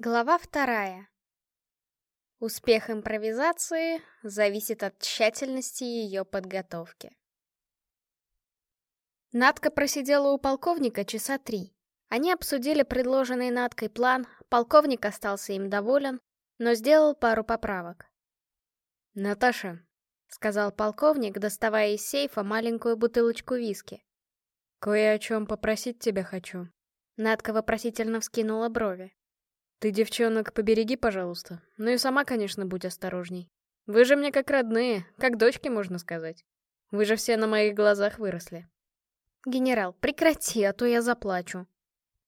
Глава вторая. Успех импровизации зависит от тщательности ее подготовки. Надка просидела у полковника часа три. Они обсудили предложенный Надкой план, полковник остался им доволен, но сделал пару поправок. «Наташа», — сказал полковник, доставая из сейфа маленькую бутылочку виски. «Кое о чем попросить тебя хочу». Надка вопросительно вскинула брови. Ты девчонок побереги, пожалуйста. Ну и сама, конечно, будь осторожней. Вы же мне как родные, как дочки, можно сказать. Вы же все на моих глазах выросли. Генерал, прекрати, а то я заплачу.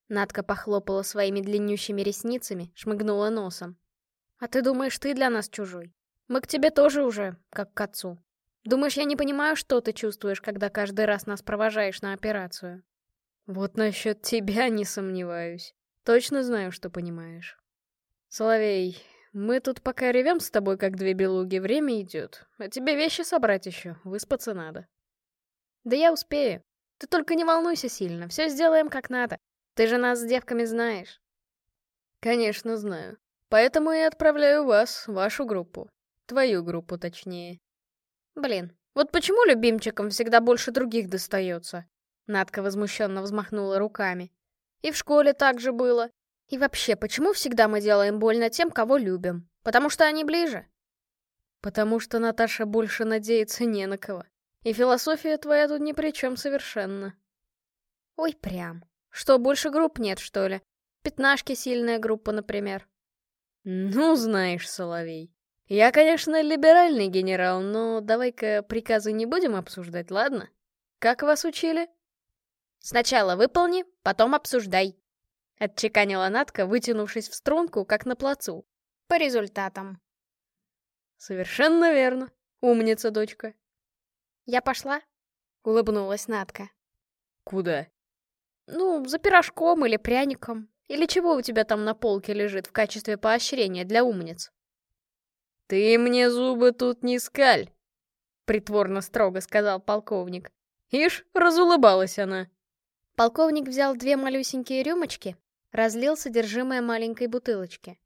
Надка похлопала своими длиннющими ресницами, шмыгнула носом. А ты думаешь, ты для нас чужой? Мы к тебе тоже уже, как к отцу. Думаешь, я не понимаю, что ты чувствуешь, когда каждый раз нас провожаешь на операцию? Вот насчет тебя не сомневаюсь. Точно знаю, что понимаешь. Соловей, мы тут пока ревем с тобой, как две белуги, время идет. А тебе вещи собрать еще, выспаться надо. Да я успею. Ты только не волнуйся сильно, все сделаем как надо. Ты же нас с девками знаешь. Конечно, знаю. Поэтому и отправляю вас, вашу группу. Твою группу, точнее. Блин, вот почему любимчикам всегда больше других достается? Надка возмущенно взмахнула руками. И в школе так же было. И вообще, почему всегда мы делаем больно тем, кого любим? Потому что они ближе? Потому что Наташа больше надеется не на кого. И философия твоя тут ни при чем совершенно. Ой, прям. Что, больше групп нет, что ли? Пятнашки сильная группа, например. Ну, знаешь, Соловей. Я, конечно, либеральный генерал, но давай-ка приказы не будем обсуждать, ладно? Как вас учили? Сначала выполни, потом обсуждай. Отчеканила Натка, вытянувшись в струнку, как на плацу. По результатам. Совершенно верно. Умница, дочка. Я пошла? Улыбнулась Натка. Куда? Ну, за пирожком или пряником. Или чего у тебя там на полке лежит в качестве поощрения для умниц? Ты мне зубы тут не скаль, притворно строго сказал полковник. Ишь, разулыбалась она. Полковник взял две малюсенькие рюмочки, разлил содержимое маленькой бутылочки.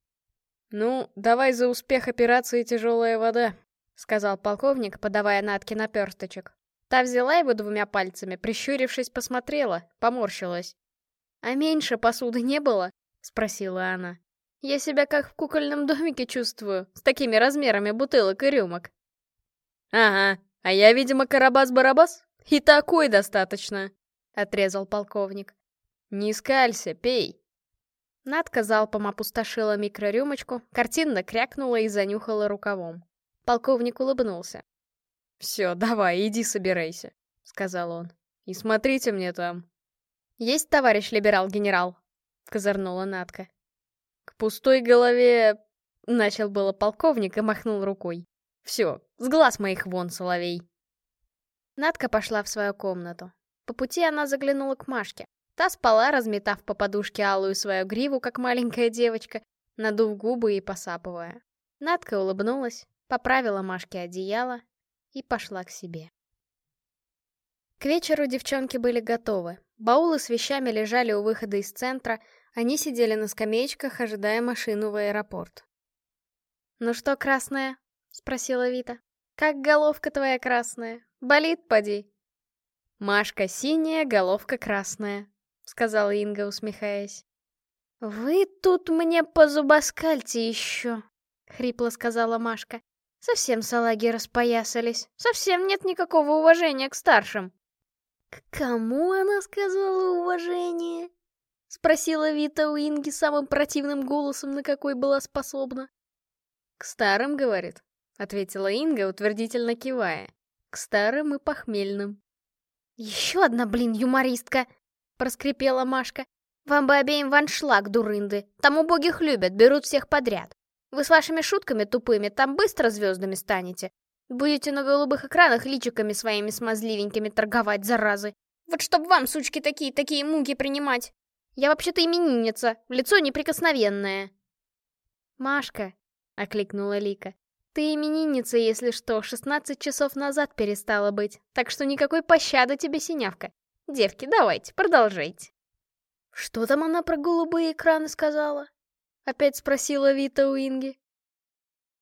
«Ну, давай за успех операции «Тяжелая вода», — сказал полковник, подавая Натке наперсточек. Та взяла его двумя пальцами, прищурившись, посмотрела, поморщилась. «А меньше посуды не было?» — спросила она. «Я себя как в кукольном домике чувствую, с такими размерами бутылок и рюмок». «Ага, а я, видимо, Карабас-Барабас? И такой достаточно!» — отрезал полковник. «Не скалься, пей!» Надка залпом опустошила микрорюмочку, картинно крякнула и занюхала рукавом. Полковник улыбнулся. «Все, давай, иди собирайся», — сказал он. «И смотрите мне там». «Есть, товарищ либерал-генерал?» — козырнула Надка. «К пустой голове...» — начал было полковник и махнул рукой. «Все, с глаз моих вон, соловей!» Надка пошла в свою комнату. По пути она заглянула к Машке. Та спала, разметав по подушке алую свою гриву, как маленькая девочка, надув губы и посапывая. Надка улыбнулась, поправила Машке одеяло и пошла к себе. К вечеру девчонки были готовы. Баулы с вещами лежали у выхода из центра, они сидели на скамеечках, ожидая машину в аэропорт. «Ну что, красная?» — спросила Вита. «Как головка твоя красная? Болит, поди?» «Машка синяя, головка красная», — сказала Инга, усмехаясь. «Вы тут мне позубоскальте еще», — хрипло сказала Машка. «Совсем салаги распоясались. Совсем нет никакого уважения к старшим». «К кому она сказала уважение?» — спросила Вита у Инги самым противным голосом, на какой была способна. «К старым, — говорит», — ответила Инга, утвердительно кивая. «К старым и похмельным». «Еще одна, блин, юмористка!» — проскрипела Машка. «Вам бы обеим в аншлаг, дурынды. Там убогих любят, берут всех подряд. Вы с вашими шутками тупыми там быстро звездами станете. Будете на голубых экранах личиками своими смазливенькими торговать, заразы. Вот чтоб вам, сучки, такие-такие муки принимать. Я вообще-то именинница, лицо неприкосновенное». «Машка», — окликнула Лика, ты именинница, если что, 16 часов назад перестала быть, так что никакой пощады тебе, синявка. Девки, давайте, продолжайте. Что там она про голубые экраны сказала? — опять спросила Вита у Инги.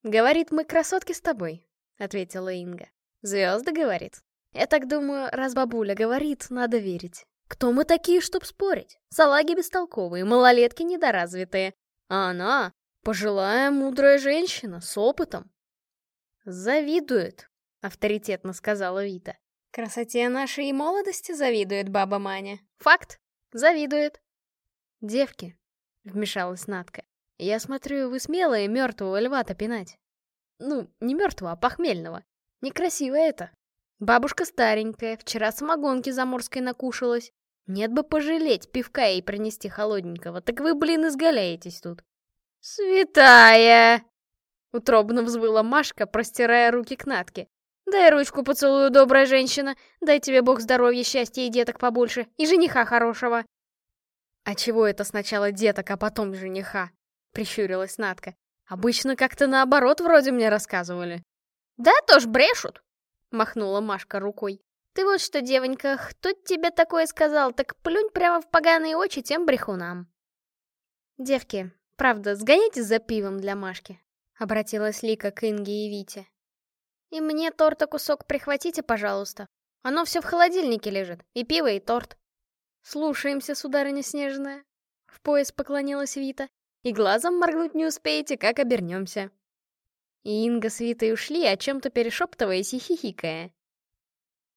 «Говорит, мы красотки с тобой», — ответила Инга. «Звезды, говорит. Я так думаю, раз бабуля говорит, надо верить. Кто мы такие, чтоб спорить? Салаги бестолковые, малолетки недоразвитые. А она — пожилая мудрая женщина с опытом». «Завидует», — авторитетно сказала Вита. «Красоте нашей и молодости завидует баба Маня. Факт, завидует». «Девки», — вмешалась Натка, я смотрю, вы смелые мертвого льва-то пинать. Ну, не мертвого, а похмельного. Некрасиво это. Бабушка старенькая, вчера самогонки заморской накушалась. Нет бы пожалеть, пивка ей принести холодненького, так вы, блин, изгаляетесь тут. «Святая!» — утробно взвыла Машка, простирая руки к Натке. «Дай ручку поцелую, добрая женщина. Дай тебе бог здоровья, счастья и деток побольше, и жениха хорошего». «А чего это сначала деток, а потом жениха?» — прищурилась Натка. «Обычно как-то наоборот вроде мне рассказывали». «Да, тоже брешут!» — махнула Машка рукой. «Ты вот что, девонька, кто тебе такое сказал, так плюнь прямо в поганые очи тем брехунам». «Девки, правда, сгоняйте за пивом для Машки», — обратилась Лика к Инге и Вите. «И мне торта кусок прихватите, пожалуйста. Оно все в холодильнике лежит, и пиво, и торт». «Слушаемся, сударыня Снежная», — в пояс поклонилась Вита. И глазом моргнуть не успеете, как обернемся. И Инга с Витой ушли, о чем-то перешептываясь и хихикая.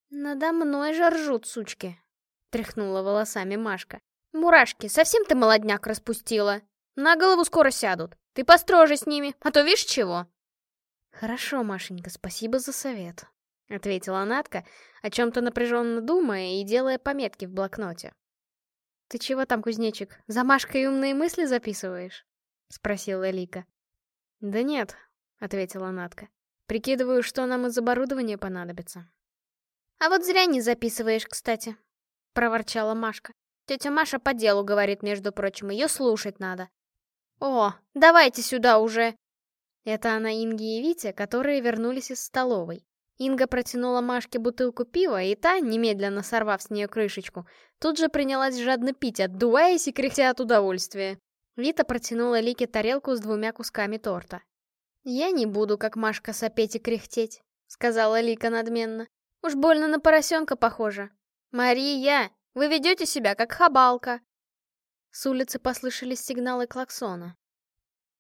«Надо мной же ржут, сучки!» — тряхнула волосами Машка. «Мурашки, совсем ты молодняк распустила? На голову скоро сядут. Ты построже с ними, а то видишь чего!» «Хорошо, Машенька, спасибо за совет», — ответила Натка, о чем-то напряженно думая и делая пометки в блокноте. «Ты чего там, кузнечик, за Машкой умные мысли записываешь?» — спросила Лика. «Да нет», — ответила Натка. «Прикидываю, что нам из оборудования понадобится». «А вот зря не записываешь, кстати», — проворчала Машка. «Тетя Маша по делу говорит, между прочим, ее слушать надо». «О, давайте сюда уже!» Это она Инги и Витя, которые вернулись из столовой. Инга протянула Машке бутылку пива, и та, немедленно сорвав с нее крышечку, тут же принялась жадно пить, отдуваясь и кряхтя от удовольствия. Вита протянула Лике тарелку с двумя кусками торта. «Я не буду, как Машка, сопеть и кряхтеть», — сказала Лика надменно. «Уж больно на поросенка похоже. Мария, вы ведете себя, как хабалка». С улицы послышались сигналы клаксона.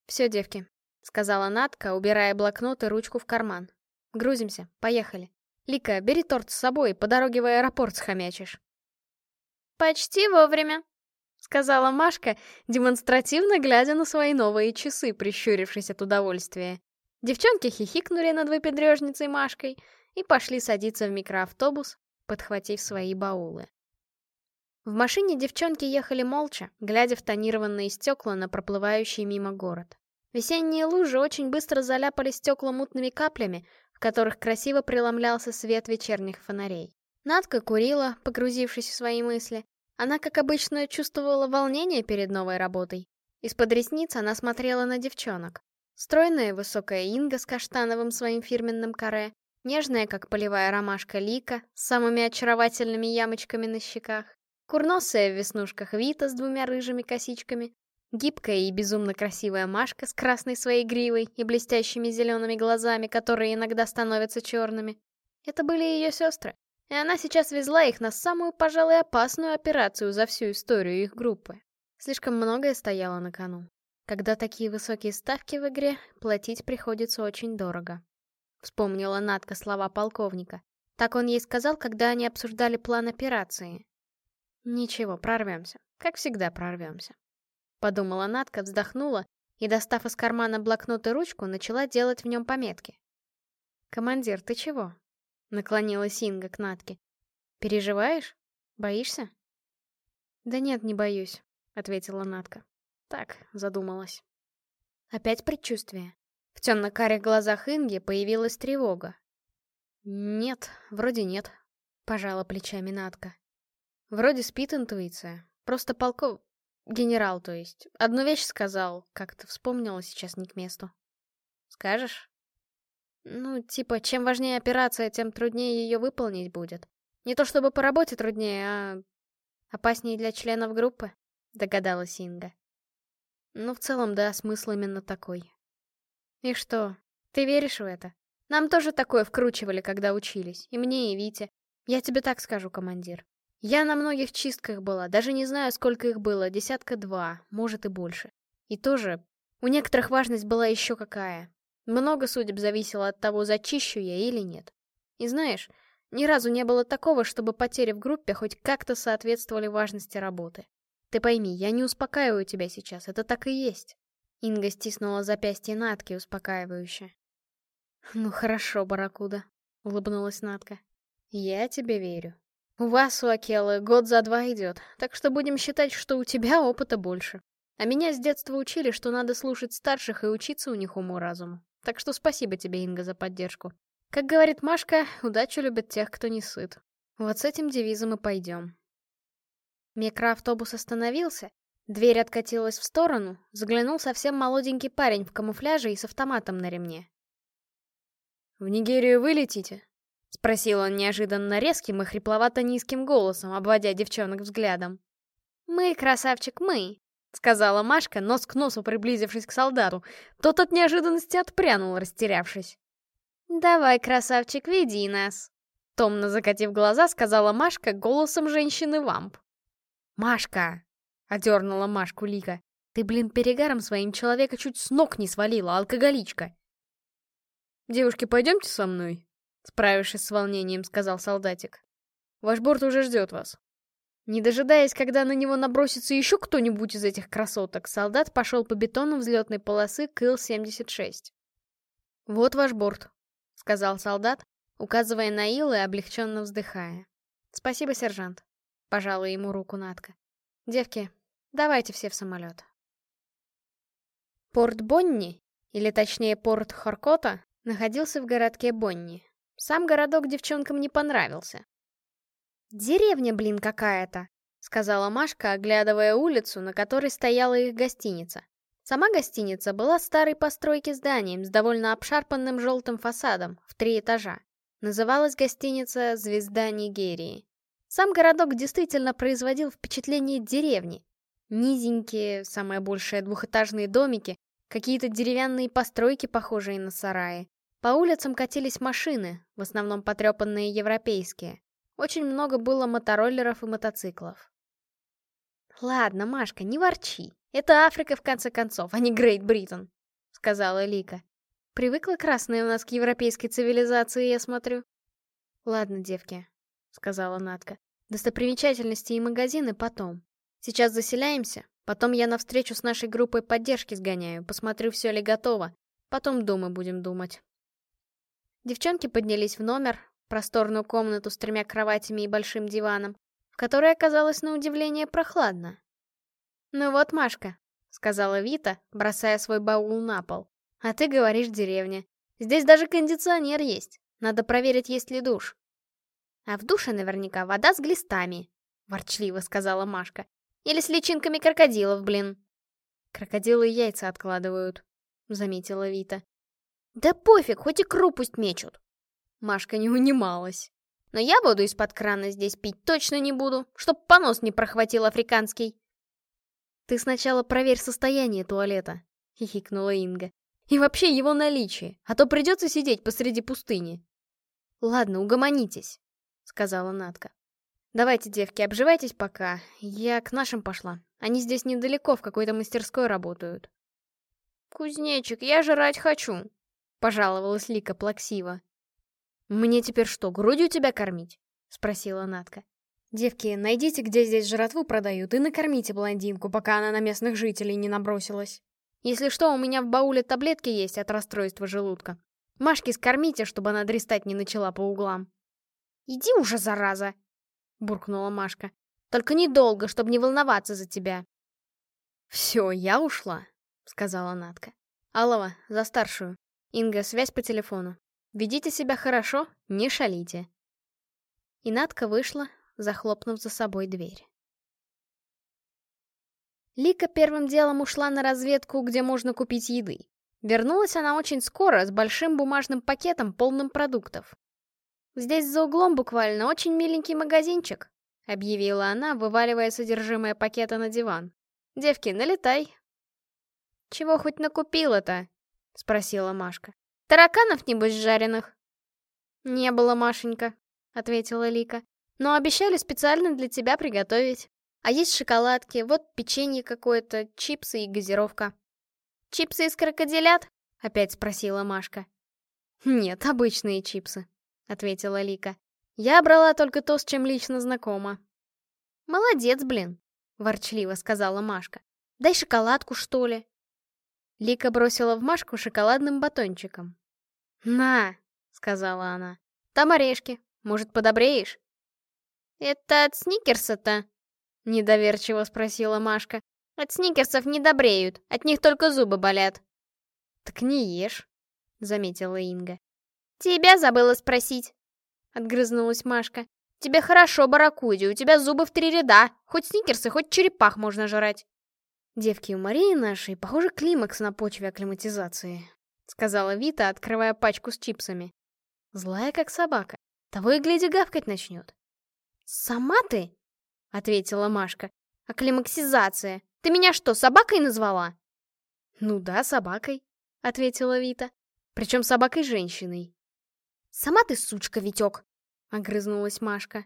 «Все, девки», — сказала Натка, убирая блокнот и ручку в карман. Грузимся, поехали. Лика, бери торт с собой, по дороге в аэропорт схомячишь. Почти вовремя, сказала Машка, демонстративно глядя на свои новые часы, прищурившись от удовольствия. Девчонки хихикнули над выпендрежницей Машкой и пошли садиться в микроавтобус, подхватив свои баулы. В машине девчонки ехали молча, глядя в тонированные стекла на проплывающий мимо город. Весенние лужи очень быстро заляпали стекла мутными каплями, в которых красиво преломлялся свет вечерних фонарей. Надка курила, погрузившись в свои мысли. Она, как обычно, чувствовала волнение перед новой работой. Из-под ресниц она смотрела на девчонок. Стройная высокая Инга с каштановым своим фирменным каре, нежная, как полевая ромашка Лика, с самыми очаровательными ямочками на щеках, курносая в веснушках Вита с двумя рыжими косичками, Гибкая и безумно красивая Машка с красной своей гривой и блестящими зелеными глазами, которые иногда становятся черными. Это были ее сестры, и она сейчас везла их на самую, пожалуй, опасную операцию за всю историю их группы. Слишком многое стояло на кону. Когда такие высокие ставки в игре, платить приходится очень дорого. Вспомнила Надка слова полковника. Так он ей сказал, когда они обсуждали план операции. Ничего, прорвемся. Как всегда прорвемся. Подумала Натка, вздохнула и, достав из кармана блокнот и ручку, начала делать в нем пометки. «Командир, ты чего?» — наклонилась Инга к Натке. «Переживаешь? Боишься?» «Да нет, не боюсь», — ответила Натка. Так, задумалась. Опять предчувствие. В темно-карих глазах Инги появилась тревога. «Нет, вроде нет», — пожала плечами Натка. «Вроде спит интуиция. Просто полков... Генерал, то есть. Одну вещь сказал, как-то вспомнила сейчас не к месту. Скажешь? Ну, типа, чем важнее операция, тем труднее ее выполнить будет. Не то чтобы по работе труднее, а... Опаснее для членов группы, догадалась Инга. Ну, в целом, да, смысл именно такой. И что, ты веришь в это? Нам тоже такое вкручивали, когда учились. И мне, и Вите. Я тебе так скажу, командир. Я на многих чистках была, даже не знаю, сколько их было, десятка два, может и больше. И тоже, у некоторых важность была еще какая. Много судеб зависело от того, зачищу я или нет. И знаешь, ни разу не было такого, чтобы потери в группе хоть как-то соответствовали важности работы. Ты пойми, я не успокаиваю тебя сейчас, это так и есть. Инга стиснула запястье Натки успокаивающе. «Ну хорошо, Баракуда», — улыбнулась Натка. «Я тебе верю. У вас, у Акелы, год за два идет, так что будем считать, что у тебя опыта больше. А меня с детства учили, что надо слушать старших и учиться у них уму-разуму. Так что спасибо тебе, Инга, за поддержку. Как говорит Машка, удачу любят тех, кто не сыт. Вот с этим девизом и пойдем. Микроавтобус остановился, дверь откатилась в сторону, заглянул совсем молоденький парень в камуфляже и с автоматом на ремне. «В Нигерию вы летите?» — спросил он неожиданно резким и хрипловато-низким голосом, обводя девчонок взглядом. «Мы, красавчик, мы!» — сказала Машка, нос к носу приблизившись к солдату. Тот от неожиданности отпрянул, растерявшись. «Давай, красавчик, веди нас!» Томно закатив глаза, сказала Машка голосом женщины-вамп. «Машка!» — одернула Машку Лика. «Ты, блин, перегаром своим человека чуть с ног не свалила, алкоголичка!» «Девушки, пойдемте со мной?» Справившись с волнением, сказал солдатик. «Ваш борт уже ждет вас». Не дожидаясь, когда на него набросится еще кто-нибудь из этих красоток, солдат пошел по бетону взлетной полосы к Ил-76. «Вот ваш борт», — сказал солдат, указывая на Ил и облегченно вздыхая. «Спасибо, сержант», — пожала ему руку Натка. «Девки, давайте все в самолет». Порт Бонни, или точнее порт Хоркота, находился в городке Бонни. Сам городок девчонкам не понравился. «Деревня, блин, какая-то», — сказала Машка, оглядывая улицу, на которой стояла их гостиница. Сама гостиница была старой постройки зданием с довольно обшарпанным желтым фасадом в три этажа. Называлась гостиница «Звезда Нигерии». Сам городок действительно производил впечатление деревни. Низенькие, самое большее двухэтажные домики, какие-то деревянные постройки, похожие на сараи. По улицам катились машины, в основном потрепанные европейские. Очень много было мотороллеров и мотоциклов. «Ладно, Машка, не ворчи. Это Африка, в конце концов, а не Great Britain», — сказала Лика. «Привыкла красная у нас к европейской цивилизации, я смотрю». «Ладно, девки», — сказала Натка. «Достопримечательности и магазины потом. Сейчас заселяемся, потом я на встречу с нашей группой поддержки сгоняю, посмотрю, все ли готово. Потом дома будем думать». Девчонки поднялись в номер, просторную комнату с тремя кроватями и большим диваном, в которой оказалось на удивление прохладно. «Ну вот, Машка», — сказала Вита, бросая свой баул на пол. «А ты говоришь деревня. Здесь даже кондиционер есть. Надо проверить, есть ли душ». «А в душе наверняка вода с глистами», — ворчливо сказала Машка. «Или с личинками крокодилов, блин». «Крокодилы яйца откладывают», — заметила Вита. «Да пофиг, хоть икру пусть мечут». Машка не унималась. «Но я воду из-под крана здесь пить точно не буду, чтоб понос не прохватил африканский». «Ты сначала проверь состояние туалета», — хихикнула Инга. «И вообще его наличие, а то придется сидеть посреди пустыни». «Ладно, угомонитесь», — сказала Натка. «Давайте, девки, обживайтесь пока. Я к нашим пошла. Они здесь недалеко, в какой-то мастерской работают». «Кузнечик, я жрать хочу», — пожаловалась Лика плаксиво. «Мне теперь что, грудью тебя кормить?» — спросила Натка. «Девки, найдите, где здесь жратву продают, и накормите блондинку, пока она на местных жителей не набросилась. Если что, у меня в бауле таблетки есть от расстройства желудка. Машке скормите, чтобы она дристать не начала по углам». «Иди уже, зараза!» — буркнула Машка. «Только недолго, чтобы не волноваться за тебя». «Все, я ушла», — сказала Натка. «Алова, за старшую. Инга, связь по телефону. Ведите себя хорошо, не шалите». И Натка вышла, захлопнув за собой дверь. Лика первым делом ушла на разведку, где можно купить еды. Вернулась она очень скоро, с большим бумажным пакетом, полным продуктов. «Здесь за углом буквально очень миленький магазинчик», — объявила она, вываливая содержимое пакета на диван. «Девки, налетай, «Чего хоть накупила-то?» — спросила Машка. «Тараканов, небось, жареных?» «Не было, Машенька», — ответила Лика. «Но обещали специально для тебя приготовить. А есть шоколадки, вот печенье какое-то, чипсы и газировка». «Чипсы из крокодилят?» — опять спросила Машка. «Нет, обычные чипсы», — ответила Лика. «Я брала только то, с чем лично знакома». «Молодец, блин», — ворчливо сказала Машка. «Дай шоколадку, что ли?» Лика бросила в Машку шоколадным батончиком. «На!» — сказала она. «Там орешки. Может, подобреешь?» «Это от сникерса-то?» — недоверчиво спросила Машка. «От сникерсов не добреют, от них только зубы болят». «Так не ешь», — заметила Инга. «Тебя забыла спросить», — отгрызнулась Машка. «Тебе хорошо, барракуди, у тебя зубы в три ряда. Хоть сникерсы, хоть черепах можно жрать». «Девки, у Марии нашей, похоже, климакс на почве акклиматизации», — сказала Вита, открывая пачку с чипсами. «Злая, как собака. Того и гляди гавкать начнет». «Сама ты?» — ответила Машка. «Акклимаксизация. Ты меня что, собакой назвала?» «Ну да, собакой», — ответила Вита. «Причем собакой-женщиной». «Сама ты сучка, Витек!» — огрызнулась Машка.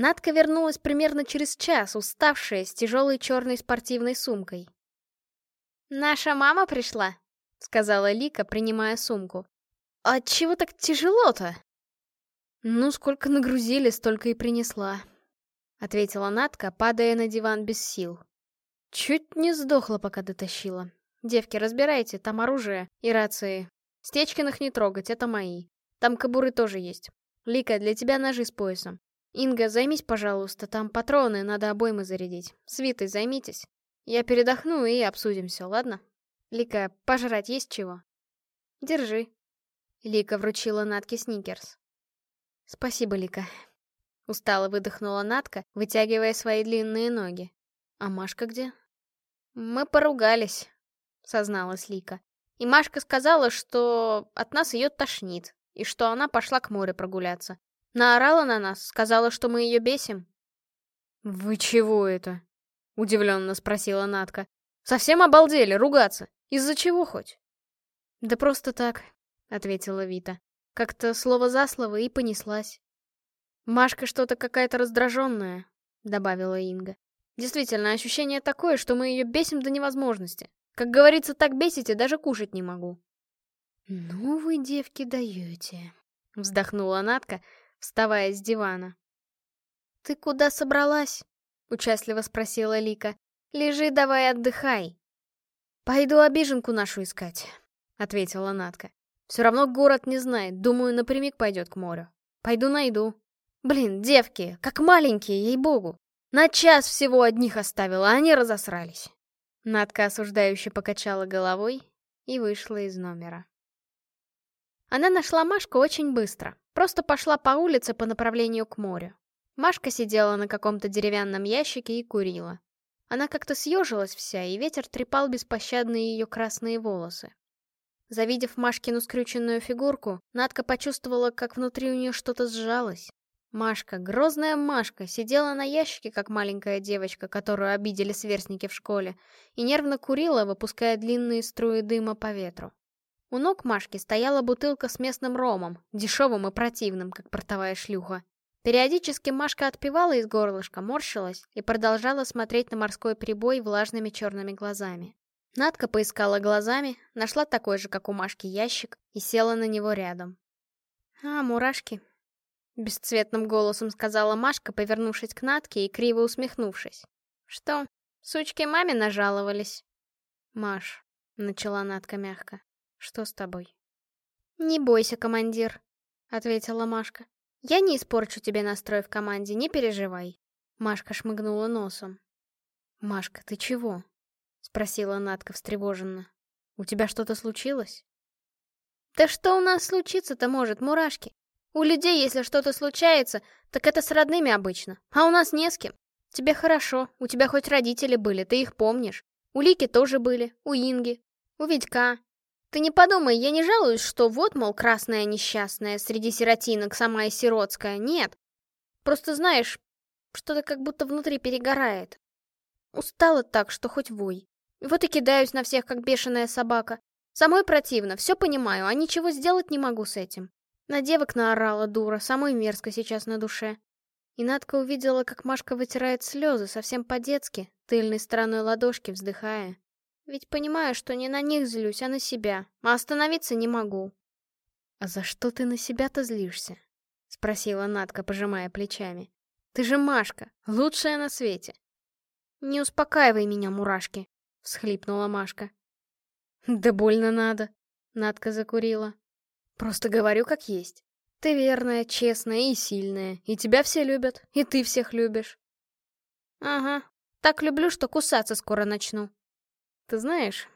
Надка вернулась примерно через час, уставшая, с тяжелой черной спортивной сумкой. «Наша мама пришла», — сказала Лика, принимая сумку. «А чего так тяжело-то?» «Ну, сколько нагрузили, столько и принесла», — ответила Надка, падая на диван без сил. «Чуть не сдохла, пока дотащила. Девки, разбирайте, там оружие и рации. Стечкиных не трогать, это мои. Там кобуры тоже есть. Лика, для тебя ножи с поясом. «Инга, займись, пожалуйста, там патроны, надо обоймы зарядить. С Витой займитесь. Я передохну и обсудим все, ладно? Лика, пожрать есть чего?» «Держи». Лика вручила Натке сникерс. «Спасибо, Лика». Устало выдохнула Натка, вытягивая свои длинные ноги. «А Машка где?» «Мы поругались», — созналась Лика. «И Машка сказала, что от нас ее тошнит, и что она пошла к морю прогуляться. Наорала на нас, сказала, что мы ее бесим. «Вы чего это?» — удивленно спросила Натка. «Совсем обалдели, ругаться? Из-за чего хоть?» «Да просто так», — ответила Вита. Как-то слово за слово и понеслась. «Машка что-то какая-то раздраженная», — добавила Инга. «Действительно, ощущение такое, что мы ее бесим до невозможности. Как говорится, так бесите, даже кушать не могу». «Ну вы, девки, даете», — вздохнула Натка, вставая с дивана. «Ты куда собралась?» — участливо спросила Лика. «Лежи давай отдыхай». «Пойду обиженку нашу искать», — ответила Натка. «Все равно город не знает, думаю, напрямик пойдет к морю. Пойду найду. Блин, девки, как маленькие, ей-богу. На час всего одних оставила, а они разосрались». Натка осуждающе покачала головой и вышла из номера. Она нашла Машку очень быстро. Просто пошла по улице по направлению к морю. Машка сидела на каком-то деревянном ящике и курила. Она как-то съежилась вся, и ветер трепал беспощадные ее красные волосы. Завидев Машкину скрюченную фигурку, Надка почувствовала, как внутри у нее что-то сжалось. Машка, грозная Машка, сидела на ящике, как маленькая девочка, которую обидели сверстники в школе, и нервно курила, выпуская длинные струи дыма по ветру. У ног Машки стояла бутылка с местным ромом, дешевым и противным, как портовая шлюха. Периодически Машка отпивала из горлышка, морщилась и продолжала смотреть на морской прибой влажными черными глазами. Надка поискала глазами, нашла такой же, как у Машки, ящик и села на него рядом. «А, мурашки», — бесцветным голосом сказала Машка, повернувшись к Натке и криво усмехнувшись. «Что, сучки маме нажаловались?» «Маш», — начала Натка мягко, что с тобой? Не бойся, командир, ответила Машка. Я не испорчу тебе настрой в команде, не переживай. Машка шмыгнула носом. Машка, ты чего? Спросила Натка встревоженно. У тебя что-то случилось? Да что у нас случится-то может, мурашки? У людей, если что-то случается, так это с родными обычно, а у нас не с кем. Тебе хорошо, у тебя хоть родители были, ты их помнишь. У Лики тоже были, у Инги, у Витька, ты не подумай, я не жалуюсь, что вот, мол, красная несчастная, среди сиротинок самая сиротская. Нет. Просто знаешь, что-то как будто внутри перегорает. Устала так, что хоть вой. Вот и кидаюсь на всех, как бешеная собака. Самой противно, все понимаю, а ничего сделать не могу с этим. На девок наорала дура, самой мерзко сейчас на душе. И Надка увидела, как Машка вытирает слезы совсем по-детски, тыльной стороной ладошки вздыхая. Ведь понимаю, что не на них злюсь, а на себя, а остановиться не могу. «А за что ты на себя-то злишься?» — спросила Надка, пожимая плечами. «Ты же Машка, лучшая на свете!» «Не успокаивай меня, мурашки!» — всхлипнула Машка. «Да больно надо!» — Надка закурила. «Просто говорю как есть. Ты верная, честная и сильная, и тебя все любят, и ты всех любишь». «Ага, так люблю, что кусаться скоро начну». «Ты знаешь,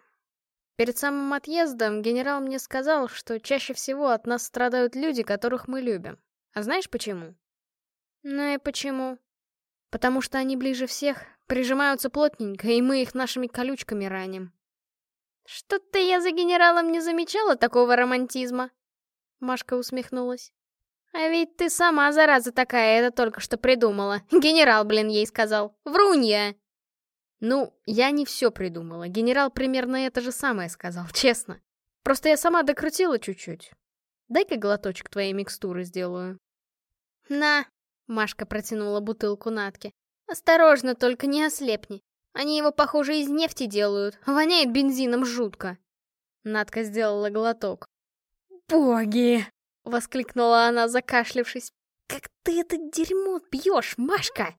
Перед самым отъездом генерал мне сказал, что чаще всего от нас страдают люди, которых мы любим. А знаешь почему? Ну и почему? Потому что они ближе всех, прижимаются плотненько, и мы их нашими колючками раним. Что-то я за генералом не замечала такого романтизма. Машка усмехнулась. А ведь ты сама, зараза такая, это только что придумала. Генерал, блин, ей сказал. Врунья! Ну, я не все придумала. Генерал примерно это же самое сказал, честно. Просто я сама докрутила чуть-чуть. Дай-ка глоточек твоей микстуры сделаю. На, Машка протянула бутылку Натке. Осторожно, только не ослепни. Они его, похоже, из нефти делают. Воняет бензином жутко. Натка сделала глоток. «Боги!» — воскликнула она, закашлившись. «Как ты это дерьмо пьешь, Машка!»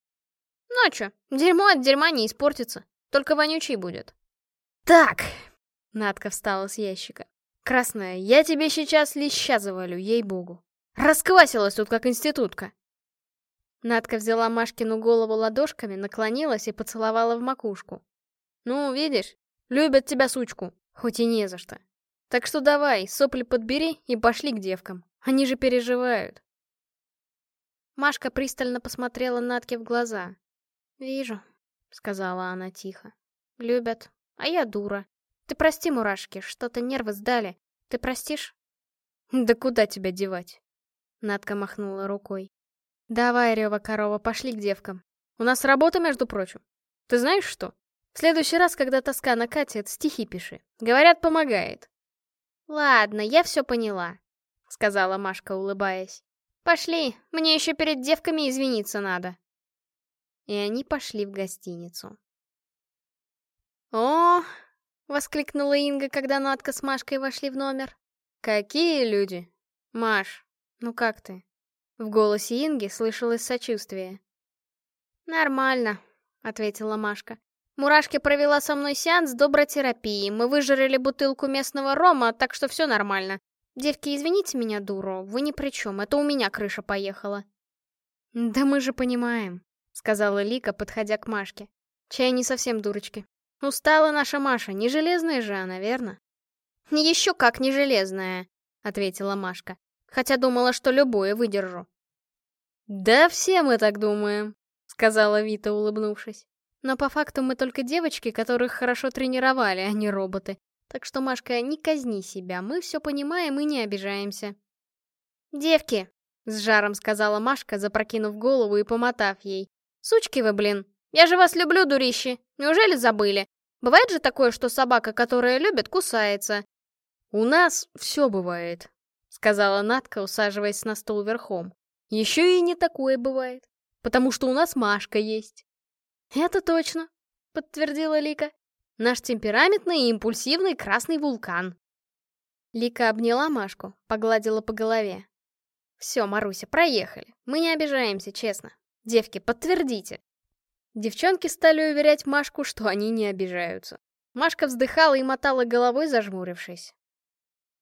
Ну а чё, дерьмо от дерьма не испортится, только вонючий будет. Так, Надка встала с ящика. Красная, я тебе сейчас леща завалю, ей-богу. Расквасилась тут, как институтка. Надка взяла Машкину голову ладошками, наклонилась и поцеловала в макушку. «Ну, видишь, любят тебя, сучку, хоть и не за что. Так что давай, сопли подбери и пошли к девкам. Они же переживают». Машка пристально посмотрела Натке в глаза. «Вижу», — сказала она тихо. «Любят. А я дура. Ты прости, мурашки, что-то нервы сдали. Ты простишь?» «Да куда тебя девать?» Надка махнула рукой. «Давай, Рева корова, пошли к девкам. У нас работа, между прочим. Ты знаешь что? В следующий раз, когда тоска накатит, стихи пиши. Говорят, помогает». «Ладно, я все поняла», — сказала Машка, улыбаясь. «Пошли, мне еще перед девками извиниться надо» и они пошли в гостиницу. «О!» — воскликнула Инга, когда Надка с Машкой вошли в номер. «Какие люди! Маш, ну как ты?» В голосе Инги слышалось сочувствие. «Нормально», — ответила Машка. «Мурашки провела со мной сеанс добротерапии. Мы выжарили бутылку местного рома, так что все нормально. Девки, извините меня, дуру, вы ни при чем, это у меня крыша поехала». «Да мы же понимаем», — сказала Лика, подходя к Машке. «Чай не совсем дурочки. Устала наша Маша, не железная же она, верно?» «Еще как не железная», — ответила Машка. «Хотя думала, что любое выдержу». «Да все мы так думаем», — сказала Вита, улыбнувшись. «Но по факту мы только девочки, которых хорошо тренировали, а не роботы. Так что, Машка, не казни себя, мы все понимаем и не обижаемся». «Девки», — с жаром сказала Машка, запрокинув голову и помотав ей. Сучки вы, блин. Я же вас люблю, дурищи. Неужели забыли? Бывает же такое, что собака, которая любит, кусается. У нас все бывает, сказала Натка, усаживаясь на стул верхом. Еще и не такое бывает, потому что у нас Машка есть. Это точно, подтвердила Лика. Наш темпераментный и импульсивный красный вулкан. Лика обняла Машку, погладила по голове. Все, Маруся, проехали. Мы не обижаемся, честно. Девки, подтвердите. Девчонки стали уверять Машку, что они не обижаются. Машка вздыхала и мотала головой, зажмурившись.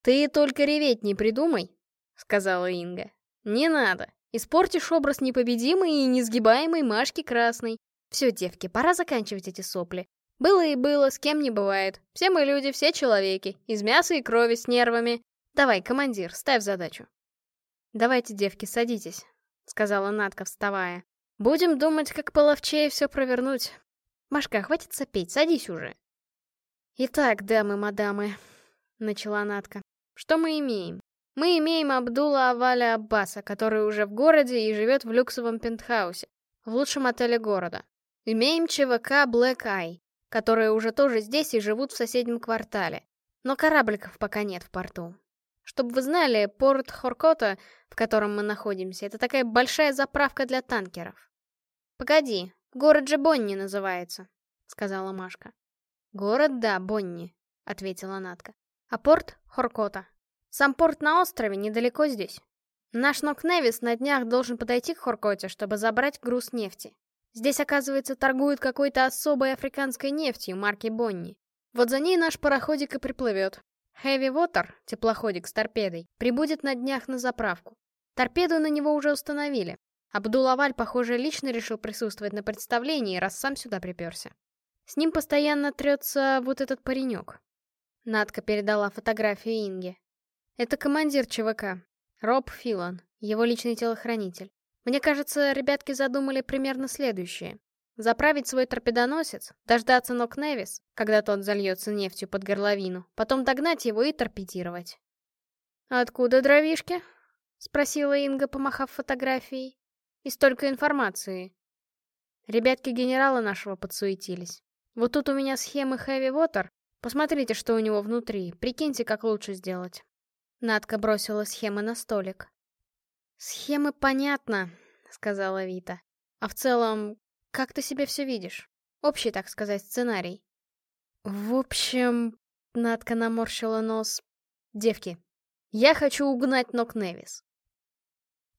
«Ты только реветь не придумай», — сказала Инга. «Не надо. Испортишь образ непобедимой и несгибаемой Машки Красной. Все, девки, пора заканчивать эти сопли. Было и было, с кем не бывает. Все мы люди, все человеки. Из мяса и крови с нервами. Давай, командир, ставь задачу». «Давайте, девки, садитесь», — сказала Надка, вставая. Будем думать, как половчее все провернуть. Машка, хватит сопеть, садись уже. Итак, дамы-мадамы, начала Натка. Что мы имеем? Мы имеем Абдула Аваля Аббаса, который уже в городе и живет в люксовом пентхаусе, в лучшем отеле города. Имеем ЧВК Black Eye. которые уже тоже здесь и живут в соседнем квартале. Но корабликов пока нет в порту. Чтобы вы знали, порт Хоркота, в котором мы находимся, это такая большая заправка для танкеров. Погоди, город же Бонни называется, сказала Машка. Город, да, Бонни, ответила Натка. А порт Хоркота. Сам порт на острове, недалеко здесь. Наш Нокневис на днях должен подойти к Хоркоте, чтобы забрать груз нефти. Здесь, оказывается, торгуют какой-то особой африканской нефтью марки Бонни. Вот за ней наш пароходик и приплывет. Heavy Water, теплоходик с торпедой, прибудет на днях на заправку. Торпеду на него уже установили. Абдулаваль, похоже, лично решил присутствовать на представлении, раз сам сюда приперся. С ним постоянно трется вот этот паренек. Надка передала фотографию Инге. Это командир ЧВК, Роб Филан, его личный телохранитель. Мне кажется, ребятки задумали примерно следующее. Заправить свой торпедоносец, дождаться Нок Невис, когда тот зальется нефтью под горловину, потом догнать его и торпедировать. «Откуда дровишки?» — спросила Инга, помахав фотографией. «И столько информации». Ребятки генерала нашего подсуетились. Вот тут у меня схемы Heavy Water. Посмотрите, что у него внутри. Прикиньте, как лучше сделать. Надка бросила схемы на столик. «Схемы понятно», — сказала Вита. «А в целом, как ты себе все видишь? Общий, так сказать, сценарий». «В общем...» — Надка наморщила нос. «Девки, я хочу угнать Нок Невис».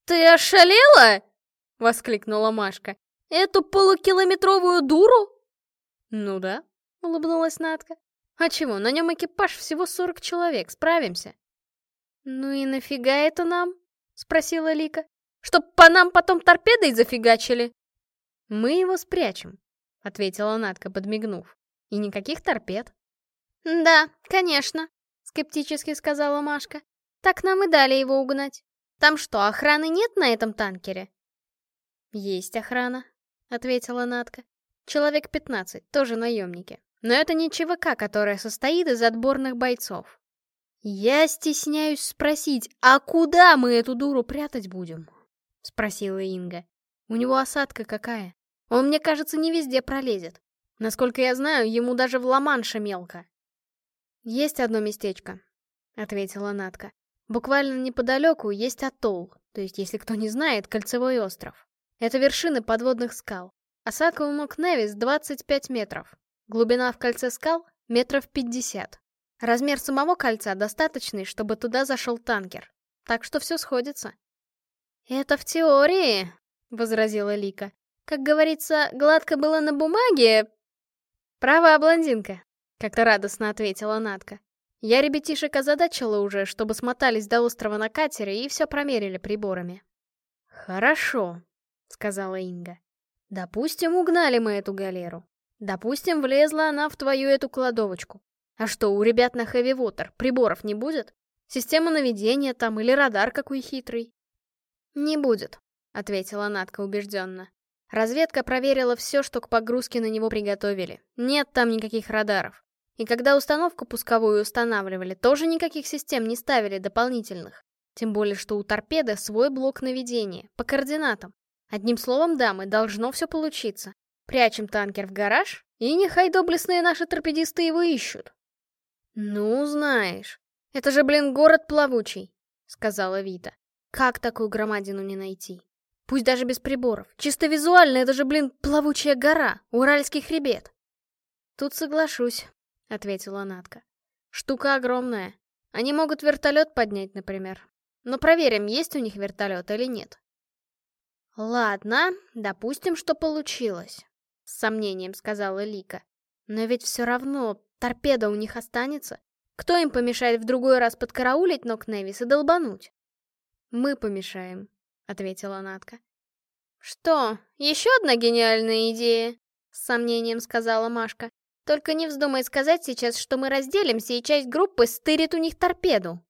«Ты ошалела?» — воскликнула Машка. «Эту полукилометровую дуру?» «Ну да», — улыбнулась Надка. «А чего, на нем экипаж всего сорок человек, справимся». «Ну и нафига это нам?» — спросила Лика. «Чтоб по нам потом торпедой зафигачили?» «Мы его спрячем», — ответила Натка, подмигнув. «И никаких торпед». «Да, конечно», — скептически сказала Машка. «Так нам и дали его угнать. Там что, охраны нет на этом танкере?» «Есть охрана», — ответила Натка. «Человек пятнадцать, тоже наемники. Но это не ЧВК, которая состоит из отборных бойцов. «Я стесняюсь спросить, а куда мы эту дуру прятать будем?» — спросила Инга. «У него осадка какая? Он, мне кажется, не везде пролезет. Насколько я знаю, ему даже в Ла-Манше мелко». «Есть одно местечко», — ответила Натка. «Буквально неподалеку есть атолл, то есть, если кто не знает, кольцевой остров. Это вершины подводных скал. Осадка у ног Невис 25 метров. Глубина в кольце скал — метров 50. Размер самого кольца достаточный, чтобы туда зашел танкер. Так что все сходится. «Это в теории», — возразила Лика. «Как говорится, гладко было на бумаге...» «Права, блондинка», — как-то радостно ответила Натка. «Я ребятишек озадачила уже, чтобы смотались до острова на катере и все промерили приборами». «Хорошо», — сказала Инга. «Допустим, угнали мы эту галеру. Допустим, влезла она в твою эту кладовочку. А что, у ребят на Heavy Water приборов не будет? Система наведения там или радар какой хитрый? Не будет, ответила Натка убежденно. Разведка проверила все, что к погрузке на него приготовили. Нет там никаких радаров. И когда установку пусковую устанавливали, тоже никаких систем не ставили дополнительных. Тем более, что у торпеды свой блок наведения, по координатам. Одним словом, дамы, должно все получиться. Прячем танкер в гараж, и нехай доблестные наши торпедисты его ищут. «Ну, знаешь, это же, блин, город плавучий», — сказала Вита. «Как такую громадину не найти? Пусть даже без приборов. Чисто визуально это же, блин, плавучая гора, Уральский хребет». «Тут соглашусь», — ответила Натка. «Штука огромная. Они могут вертолет поднять, например. Но проверим, есть у них вертолет или нет». «Ладно, допустим, что получилось», — с сомнением сказала Лика. «Но ведь все равно Торпеда у них останется. Кто им помешает в другой раз подкараулить ног Невис и долбануть? Мы помешаем, ответила Натка. Что, еще одна гениальная идея? С сомнением сказала Машка. Только не вздумай сказать сейчас, что мы разделимся, и часть группы стырит у них торпеду.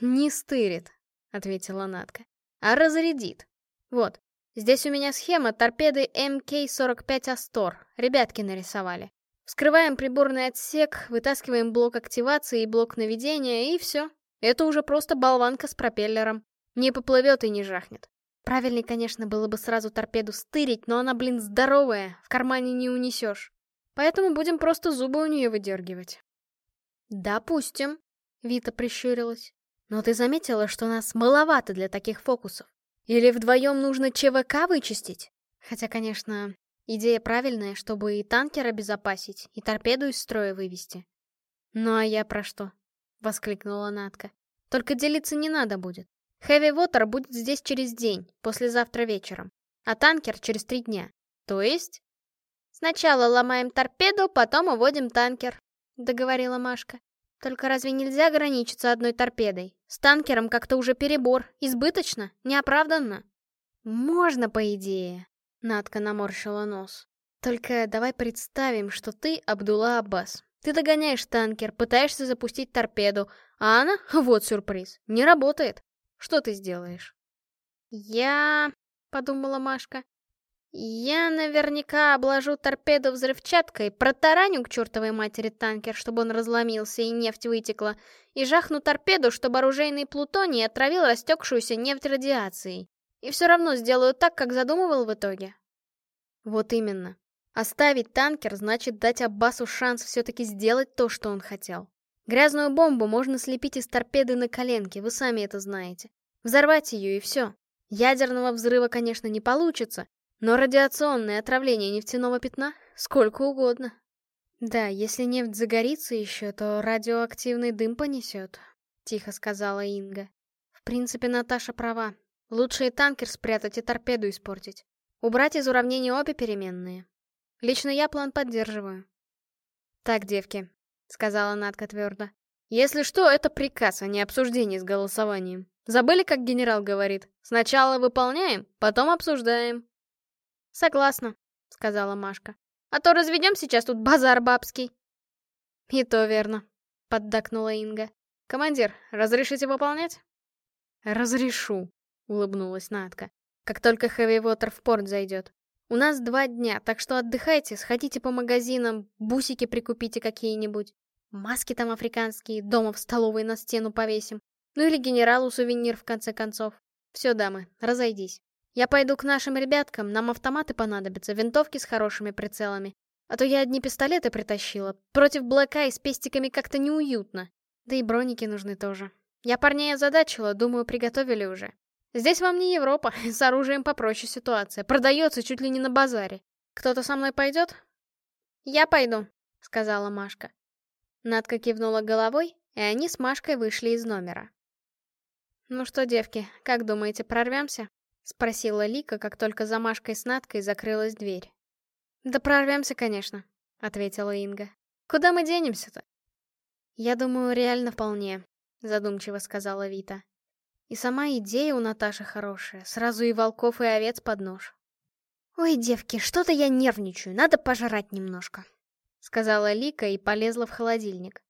Не стырит, ответила Натка, а разрядит. Вот, здесь у меня схема торпеды МК-45 Астор. Ребятки нарисовали. Вскрываем приборный отсек, вытаскиваем блок активации и блок наведения, и все. Это уже просто болванка с пропеллером. Не поплывет и не жахнет. Правильней, конечно, было бы сразу торпеду стырить, но она, блин, здоровая, в кармане не унесешь. Поэтому будем просто зубы у нее выдергивать. Допустим, Вита прищурилась. Но ты заметила, что нас маловато для таких фокусов? Или вдвоем нужно ЧВК вычистить? Хотя, конечно, идея правильная, чтобы и танкер обезопасить, и торпеду из строя вывести. Ну а я про что? Воскликнула Натка. Только делиться не надо будет. Хэви Вотер будет здесь через день, послезавтра вечером. А танкер через три дня. То есть... Сначала ломаем торпеду, потом уводим танкер, договорила Машка. Только разве нельзя ограничиться одной торпедой? С танкером как-то уже перебор. Избыточно? Неоправданно? Можно, по идее. Надка наморщила нос. Только давай представим, что ты Абдулла Аббас. Ты догоняешь танкер, пытаешься запустить торпеду, а она, вот сюрприз, не работает. Что ты сделаешь?» «Я...» — подумала Машка. «Я наверняка обложу торпеду взрывчаткой, протараню к чертовой матери танкер, чтобы он разломился и нефть вытекла, и жахну торпеду, чтобы оружейный плутоний отравил растекшуюся нефть радиацией. И все равно сделаю так, как задумывал в итоге». Вот именно. Оставить танкер значит дать Аббасу шанс все-таки сделать то, что он хотел. Грязную бомбу можно слепить из торпеды на коленке, вы сами это знаете. Взорвать ее и все. Ядерного взрыва, конечно, не получится, но радиационное отравление нефтяного пятна сколько угодно. Да, если нефть загорится еще, то радиоактивный дым понесет, тихо сказала Инга. В принципе, Наташа права. Лучше и танкер спрятать, и торпеду испортить. Убрать из уравнения обе переменные. Лично я план поддерживаю. Так, девки, — сказала Надка твердо. «Если что, это приказ, а не обсуждение с голосованием. Забыли, как генерал говорит? Сначала выполняем, потом обсуждаем». «Согласна», — сказала Машка. «А то разведем сейчас тут базар бабский». «И то верно», — поддакнула Инга. «Командир, разрешите выполнять?» «Разрешу», — улыбнулась Надка. «Как только Хэви Вотер в порт зайдет. У нас два дня, так что отдыхайте, сходите по магазинам, бусики прикупите какие-нибудь. Маски там африканские, дома в столовой на стену повесим. Ну или генералу сувенир, в конце концов. Все, дамы, разойдись. Я пойду к нашим ребяткам, нам автоматы понадобятся, винтовки с хорошими прицелами. А то я одни пистолеты притащила. Против Блэка и с пестиками как-то неуютно. Да и броники нужны тоже. Я парней озадачила, думаю, приготовили уже. Здесь вам не Европа, с оружием попроще ситуация. Продается чуть ли не на базаре. Кто-то со мной пойдет? Я пойду, сказала Машка. Надка кивнула головой, и они с Машкой вышли из номера. «Ну что, девки, как думаете, прорвемся?» — спросила Лика, как только за Машкой с Надкой закрылась дверь. «Да прорвемся, конечно», — ответила Инга. «Куда мы денемся-то?» «Я думаю, реально вполне», — задумчиво сказала Вита. «И сама идея у Наташи хорошая, сразу и волков, и овец под нож». «Ой, девки, что-то я нервничаю, надо пожрать немножко», сказала Лика и полезла в холодильник.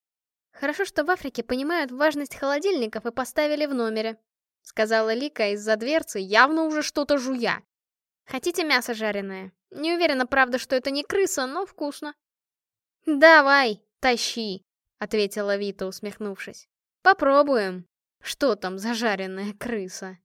Хорошо, что в Африке понимают важность холодильников и поставили в номере, сказала Лика из-за дверцы, явно уже что-то жуя. Хотите мясо жареное? Не уверена, правда, что это не крыса, но вкусно. Давай, тащи, ответила Вита, усмехнувшись. Попробуем. Что там за жареная крыса?